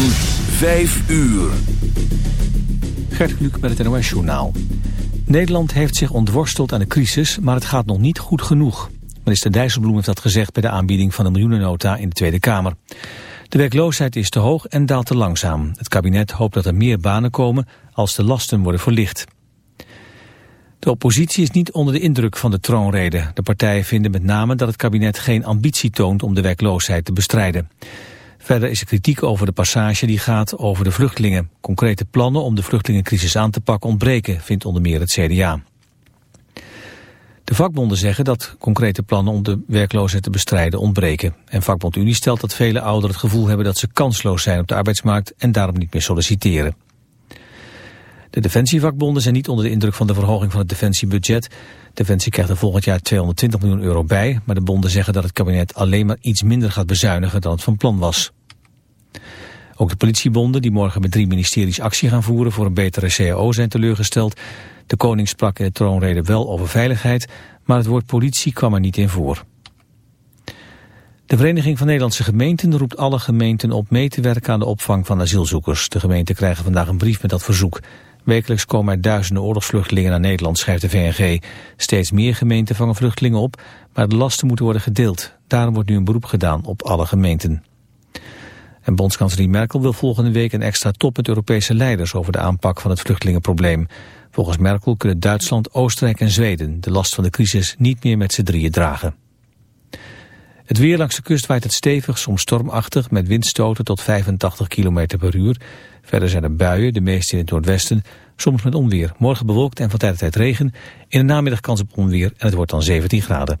van 5 uur. Gert Kluk met het NOS Journaal. Nederland heeft zich ontworsteld aan de crisis, maar het gaat nog niet goed genoeg. Minister Dijsselbloem heeft dat gezegd bij de aanbieding van de miljoenennota in de Tweede Kamer. De werkloosheid is te hoog en daalt te langzaam. Het kabinet hoopt dat er meer banen komen als de lasten worden verlicht. De oppositie is niet onder de indruk van de troonrede. De partijen vinden met name dat het kabinet geen ambitie toont om de werkloosheid te bestrijden. Verder is er kritiek over de passage die gaat over de vluchtelingen. Concrete plannen om de vluchtelingencrisis aan te pakken ontbreken, vindt onder meer het CDA. De vakbonden zeggen dat concrete plannen om de werkloosheid te bestrijden ontbreken. En vakbond Unie stelt dat vele ouderen het gevoel hebben dat ze kansloos zijn op de arbeidsmarkt en daarom niet meer solliciteren. De defensievakbonden zijn niet onder de indruk van de verhoging van het defensiebudget. Defensie krijgt er volgend jaar 220 miljoen euro bij, maar de bonden zeggen dat het kabinet alleen maar iets minder gaat bezuinigen dan het van plan was. Ook de politiebonden, die morgen met drie ministeries actie gaan voeren voor een betere CAO, zijn teleurgesteld. De koning sprak in de troonrede wel over veiligheid, maar het woord politie kwam er niet in voor. De Vereniging van Nederlandse Gemeenten roept alle gemeenten op mee te werken aan de opvang van asielzoekers. De gemeenten krijgen vandaag een brief met dat verzoek. Wekelijks komen er duizenden oorlogsvluchtelingen naar Nederland, schrijft de VNG. Steeds meer gemeenten vangen vluchtelingen op, maar de lasten moeten worden gedeeld. Daarom wordt nu een beroep gedaan op alle gemeenten. En bondskanselier Merkel wil volgende week een extra top met Europese leiders over de aanpak van het vluchtelingenprobleem. Volgens Merkel kunnen Duitsland, Oostenrijk en Zweden de last van de crisis niet meer met z'n drieën dragen. Het weer langs de kust waait het stevig, soms stormachtig, met windstoten tot 85 km per uur. Verder zijn er buien, de meeste in het noordwesten, soms met onweer. Morgen bewolkt en van tijd tot tijd regen. In de namiddag kans op onweer en het wordt dan 17 graden.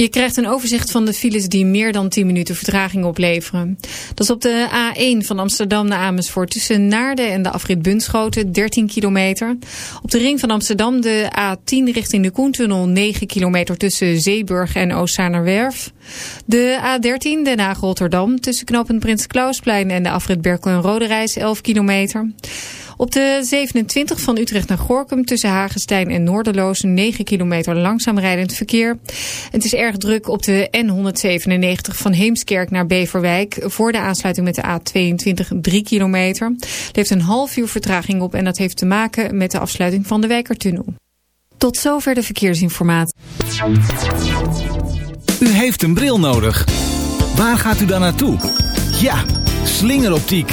Je krijgt een overzicht van de files die meer dan 10 minuten vertraging opleveren. Dat is op de A1 van Amsterdam naar Amersfoort tussen Naarden en de afrit Bunschoten 13 kilometer. Op de ring van Amsterdam de A10 richting de Koentunnel 9 kilometer tussen Zeeburg en Oostzaanerwerf. De A13 Den Haag-Rotterdam tussen knooppunt Prins Klausplein en de afrit Berkel en Roderijs 11 kilometer. Op de 27 van Utrecht naar Gorkum tussen Hagestein en Noorderloos 9 kilometer langzaam rijdend verkeer. Het is erg druk op de N197 van Heemskerk naar Beverwijk voor de aansluiting met de A22 3 kilometer. Het heeft een half uur vertraging op en dat heeft te maken met de afsluiting van de Wijkertunnel. Tot zover de verkeersinformatie. U heeft een bril nodig. Waar gaat u dan naartoe? Ja, slingeroptiek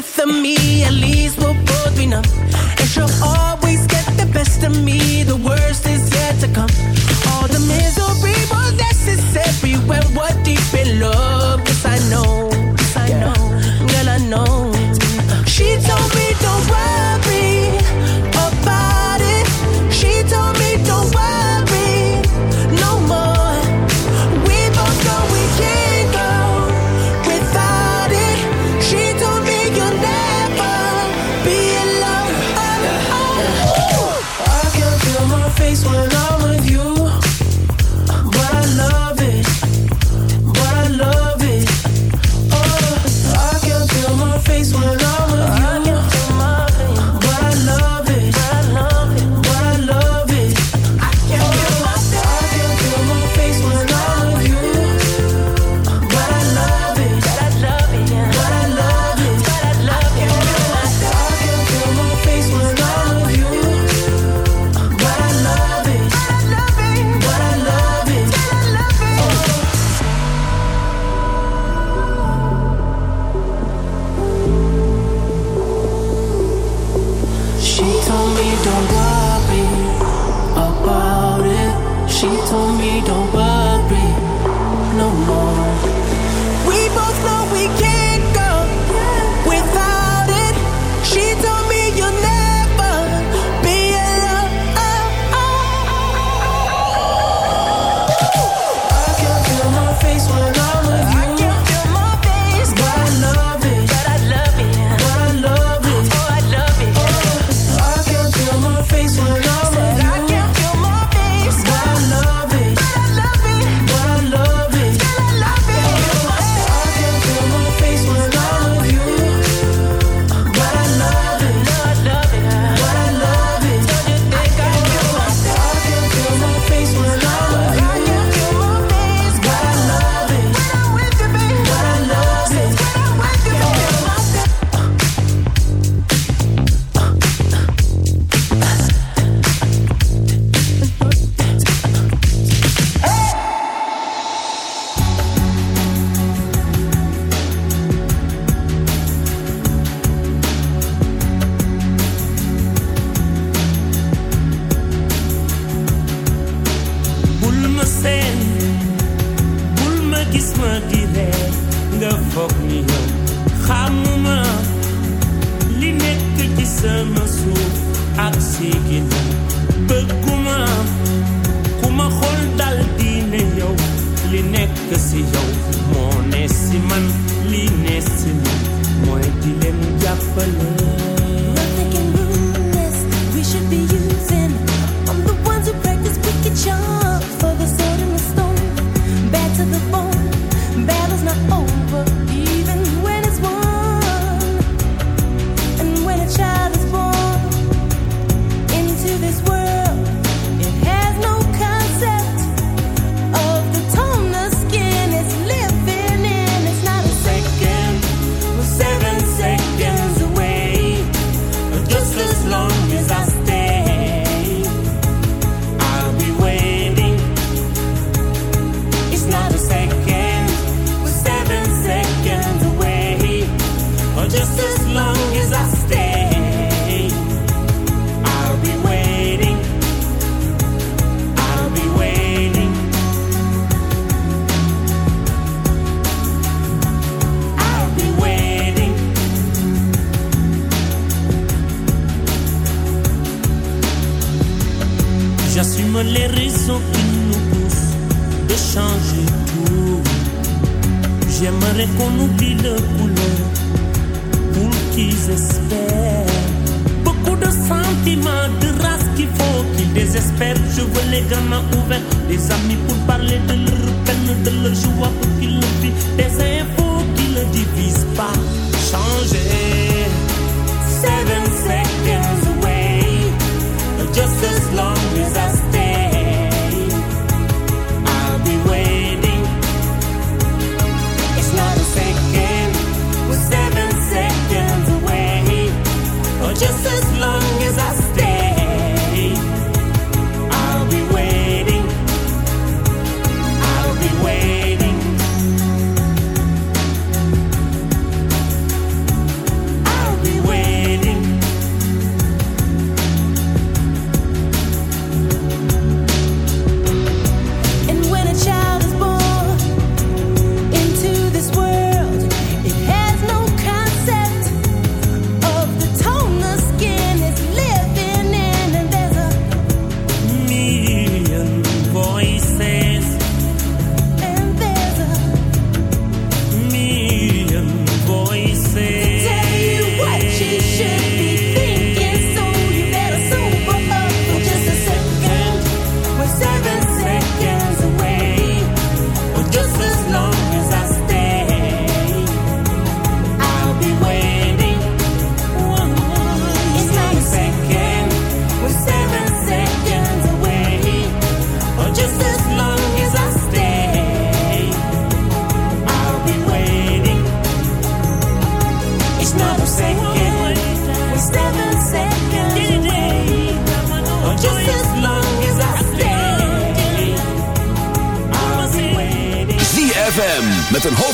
death of me, at least we'll both be numb. And she'll always get the best of me.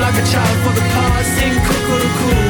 like a child for the past. Sing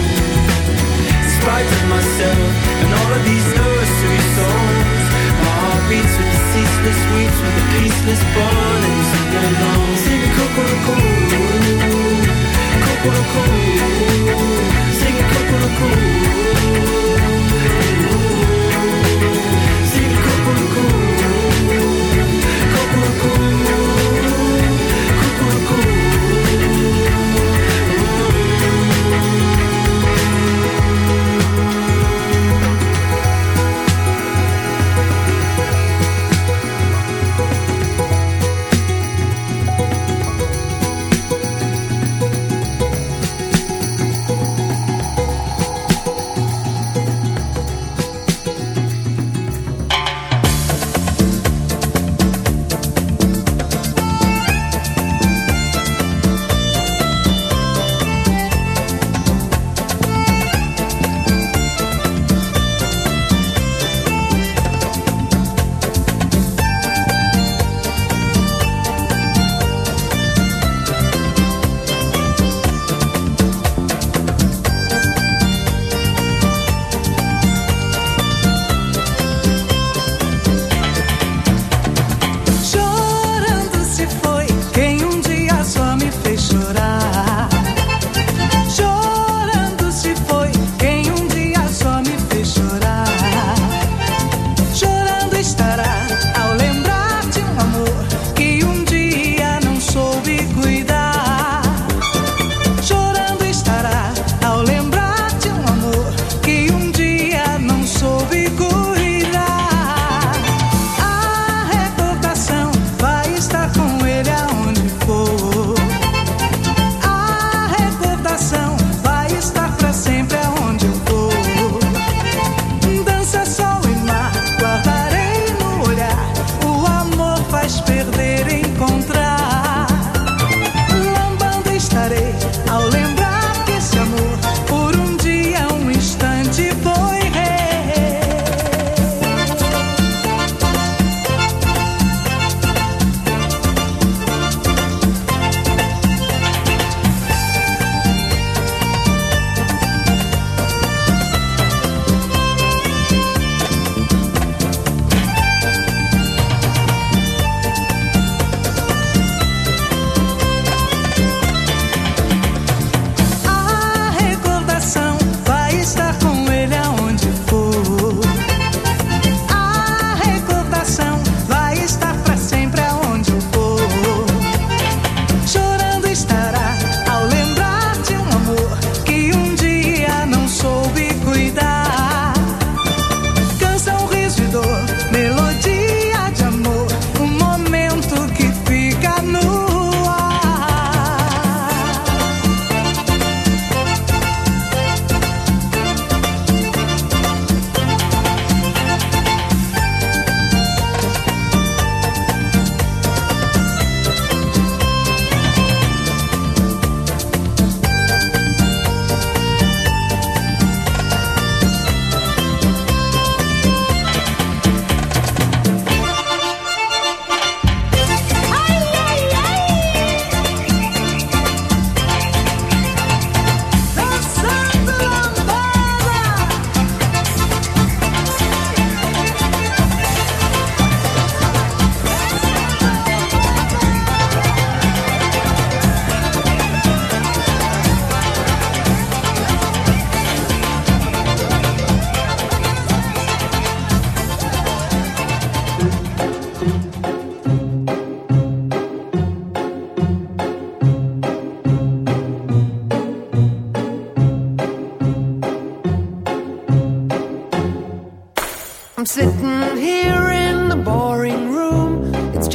spite of myself and all of these nursery songs. My heart beats with the ceaseless weeps, with the peaceless burnings of the long. Sing cuckoo-cuckoo, cuckoo-cuckoo, sing cuckoo-cuckoo. Sing cuckoo-cuckoo,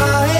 My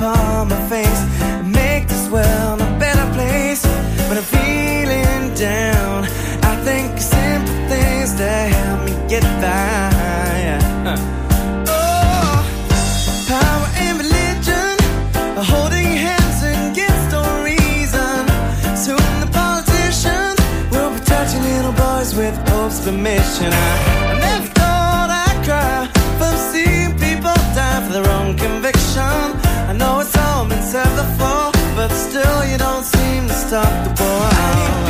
upon my face make this world a better place. When I'm feeling down, I think of simple things that help me get by. Oh, power and religion are holding hands against all reason. Soon the politicians will be touching little boys with Pope's permission. I, I never thought I'd cry from seeing people die for their own conviction moments have the flow, but still you don't seem to stop the ball.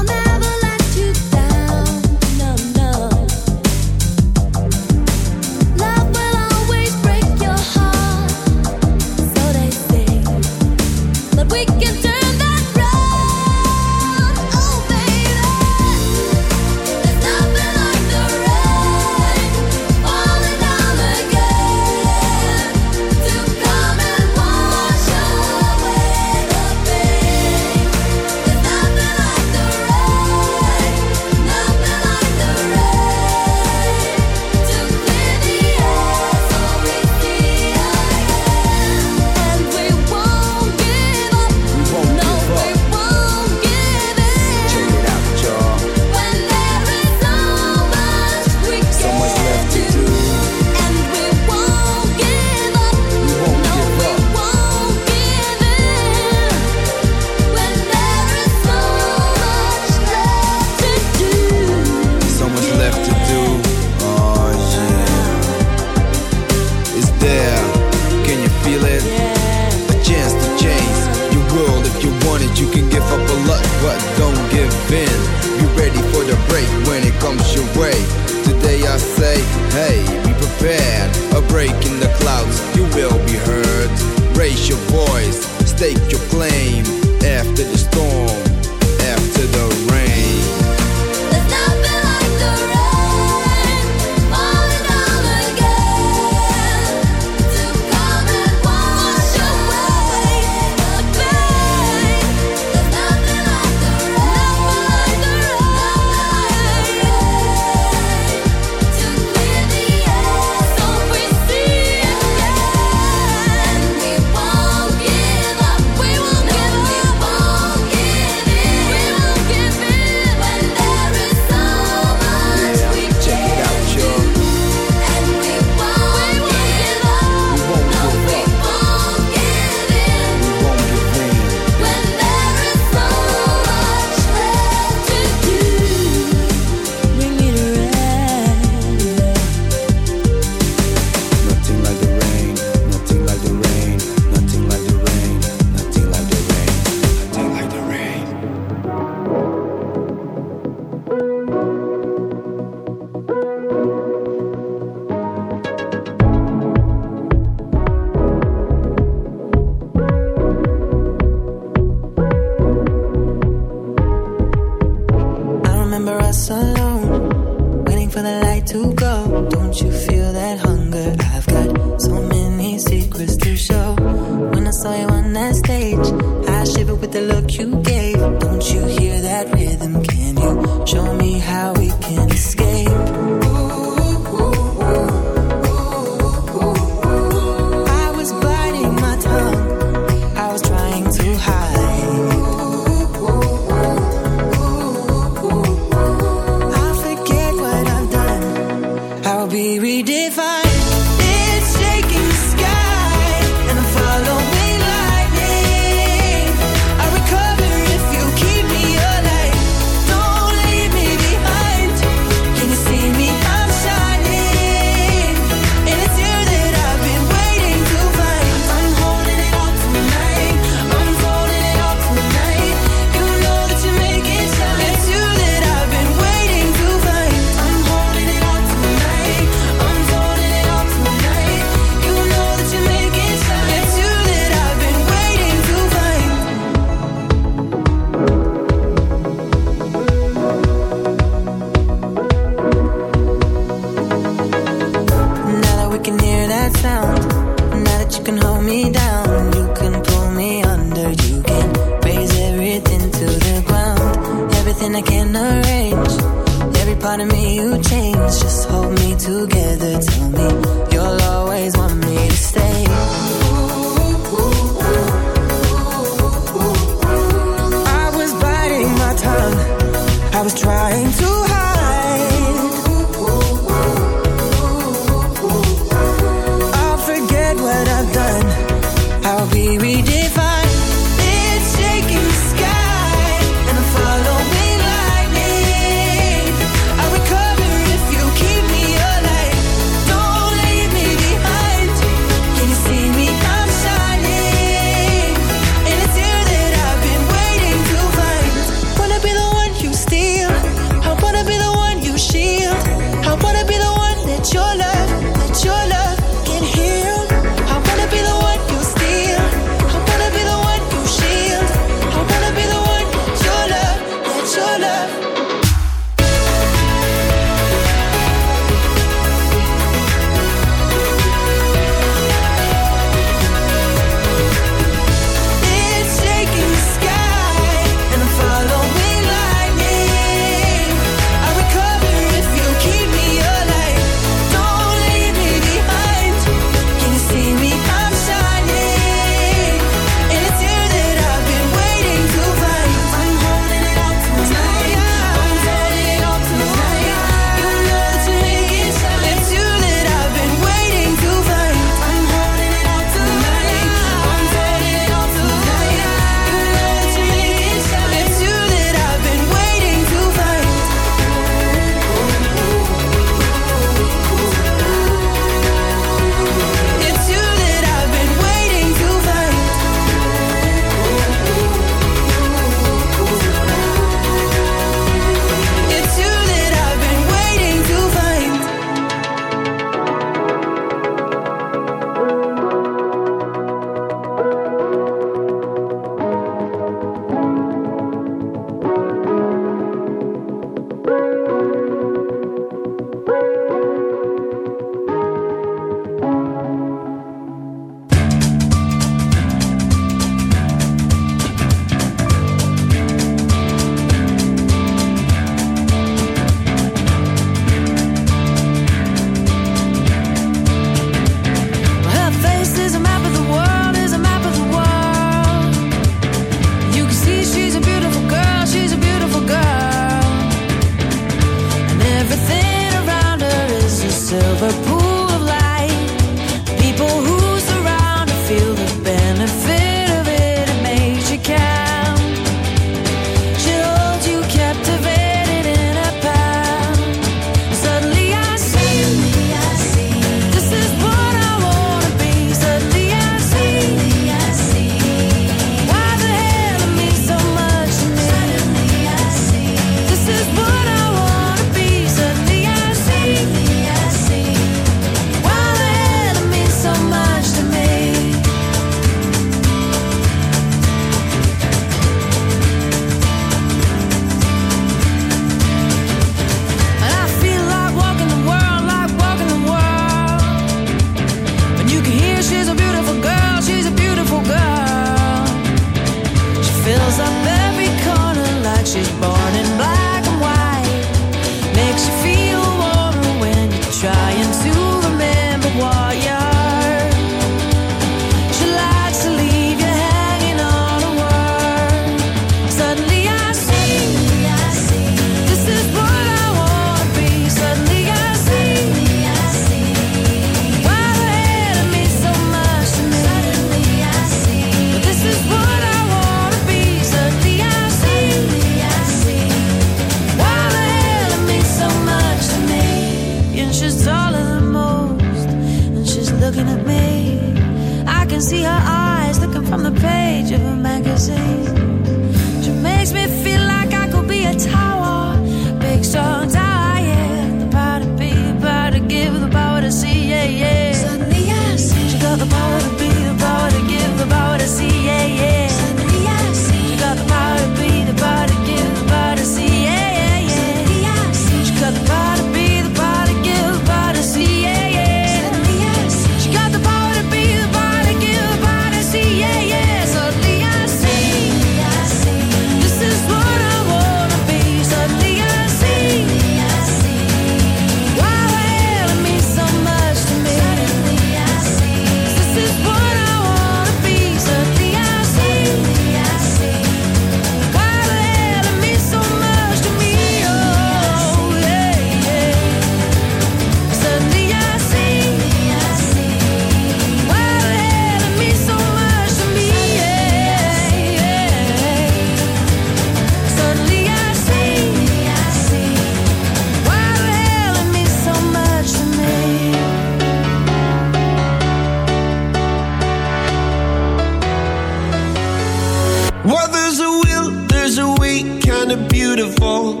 beautiful.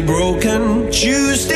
Broken. Tuesday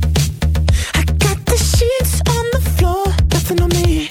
sheets on the floor, nothing on me.